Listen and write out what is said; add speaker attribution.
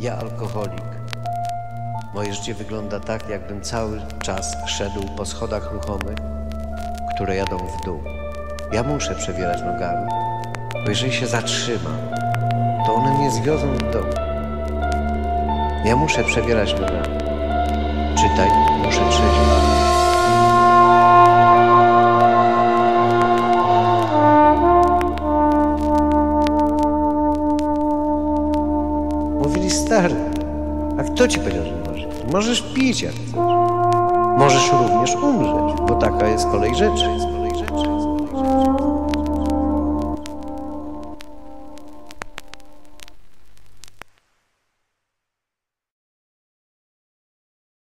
Speaker 1: Ja alkoholik. Moje życie wygląda tak, jakbym cały czas szedł po schodach ruchomych, które jadą w dół. Ja muszę przewierać nogami, bo jeżeli się zatrzymam, to one mnie zwiozą w dół. Ja muszę przewierać nogami. Czytaj, muszę trzeźwieć. Mówili stary, a kto ci powiedział, że możesz? Możesz pić jak chcesz. Możesz również umrzeć, bo taka jest kolej rzeczy.